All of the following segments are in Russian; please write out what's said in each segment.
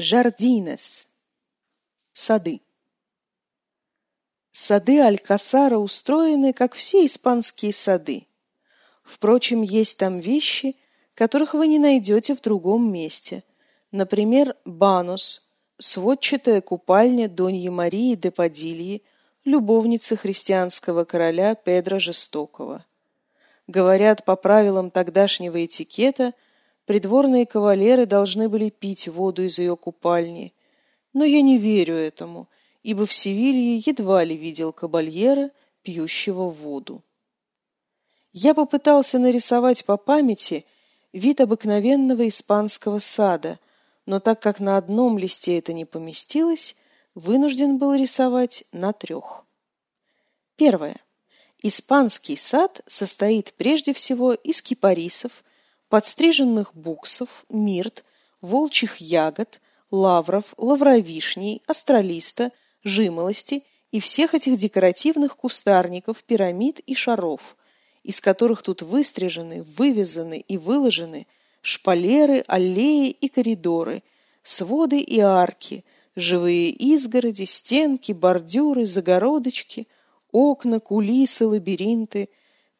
Жардинес. Сады. Сады Алькасара устроены, как все испанские сады. Впрочем, есть там вещи, которых вы не найдете в другом месте. Например, Банус, сводчатая купальня Доньи Марии де Падильи, любовницы христианского короля Педро Жестокого. Говорят, по правилам тогдашнего этикета, придворные кавалеры должны были пить воду из ее купальни. Но я не верю этому, ибо в Севилье едва ли видел кабальера, пьющего воду. Я попытался нарисовать по памяти вид обыкновенного испанского сада, но так как на одном листе это не поместилось, вынужден был рисовать на трех. Первое. Испанский сад состоит прежде всего из кипарисов, подстриженных буксов, мирт, волчьих ягод, лавров, лавровишней, астролиста, жимолости и всех этих декоративных кустарников, пирамид и шаров, из которых тут выстрижены, вывязаны и выложены шпалеры, аллеи и коридоры, своды и арки, живые изгороди, стенки, бордюры, загородочки, окна, кулисы, лабиринты,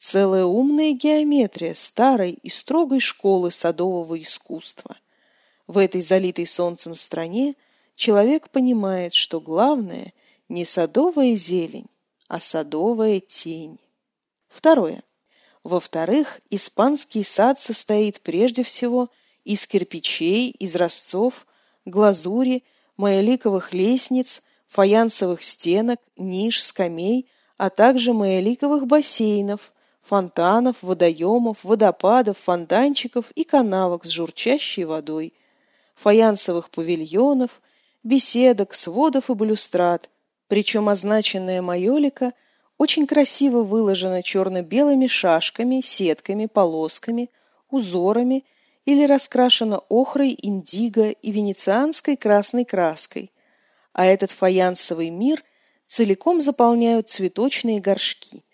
целая умная геометрия старой и строгой школы садового искусства. В этой залитой солнцем стране человек понимает, что главное не садовая зелень, а садовая тень. Второе. Во-вторых, испанский сад состоит прежде всего из кирпичей, из изразцов, глазури, маяликовых лестниц, фаянсовых стенок, ниш, скамей, а также маяликовых бассейнов, фонтанов, водоемов, водопадов, фонтанчиков и канавок с журчащей водой, фаянсовых павильонов, беседок, сводов и балюстрад, причем означенная майолика очень красиво выложена черно-белыми шашками, сетками, полосками, узорами – или раскрашена охрой, индиго и венецианской красной краской, а этот фаянсовый мир целиком заполняют цветочные горшки.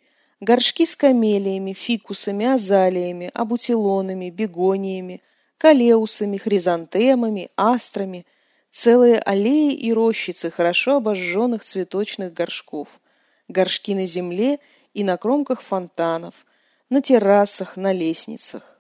Горшки с камелиями, фикусами, азалиями, абутилонами, бегониями, калеусами, хризантемами, астрами, целые аллеи и рощицы хорошо обожженных цветочных горшков, горшки на земле и на кромках фонтанов, на террасах, на лестницах.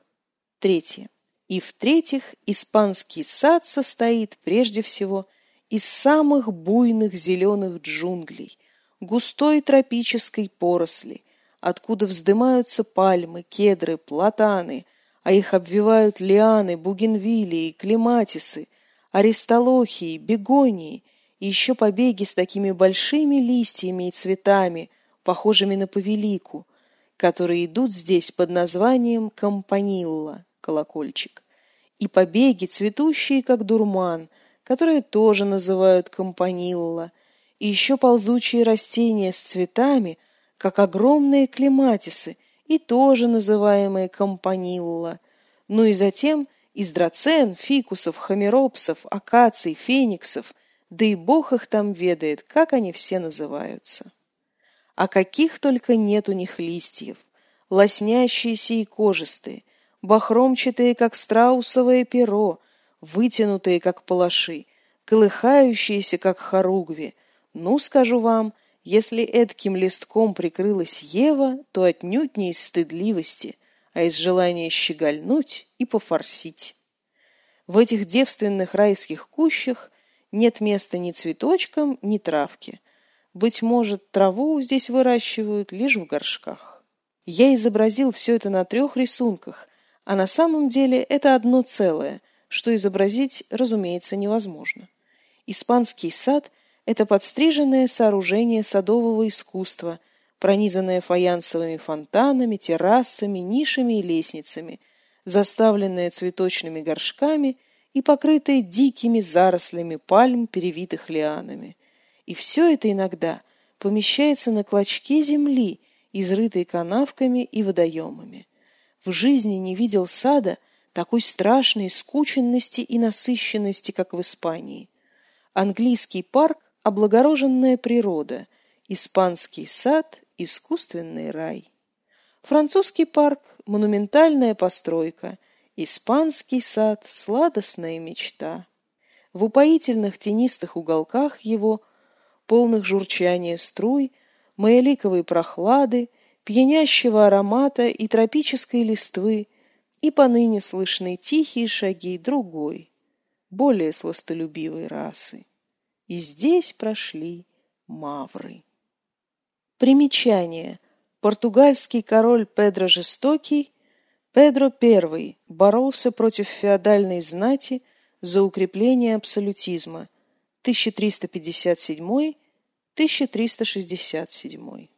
Третье. И в-третьих, испанский сад состоит прежде всего из самых буйных зеленых джунглей, густой тропической поросли, откуда вздымаются пальмы, кедры, платаны, а их обвивают лианы, бугенвилии, клематисы, аристолохии, бегонии и еще побеги с такими большими листьями и цветами, похожими на повелику, которые идут здесь под названием кампанилла колокольчик, и побеги, цветущие, как дурман, которые тоже называют компанилла, и еще ползучие растения с цветами, как огромные клематисы, и тоже называемые компанилла, ну и затем из драцен, фикусов, хамеропсов, акаций, фениксов, да и бог их там ведает, как они все называются. А каких только нет у них листьев, лоснящиеся и кожистые, бахромчатые, как страусовое перо, вытянутые, как палаши, колыхающиеся, как хоругви. Ну, скажу вам, если этким листком прикрылась Ева, то отнюдь не из стыдливости, а из желания щегольнуть и пофорсить. В этих девственных райских кущах нет места ни цветочкам, ни травке. Быть может, траву здесь выращивают лишь в горшках. Я изобразил все это на трех рисунках, а на самом деле это одно целое, что изобразить, разумеется, невозможно. Испанский сад – это подстриженное сооружение садового искусства, пронизанное фаянсовыми фонтанами, террасами, нишами и лестницами, заставленное цветочными горшками и покрытое дикими зарослями пальм, перевитых лианами. И все это иногда помещается на клочке земли, изрытой канавками и водоемами в жизни не видел сада такой страшной скученности и насыщенности, как в Испании. Английский парк – облагороженная природа, испанский сад – искусственный рай. Французский парк – монументальная постройка, испанский сад – сладостная мечта. В упоительных тенистых уголках его, полных журчания струй, маяликовой прохлады, пьянящего аромата и тропической листвы, и поныне слышны тихие шаги другой, более сластолюбивой расы. И здесь прошли мавры. Примечание. Португальский король Педро Жестокий, Педро I, боролся против феодальной знати за укрепление абсолютизма 1357-1367.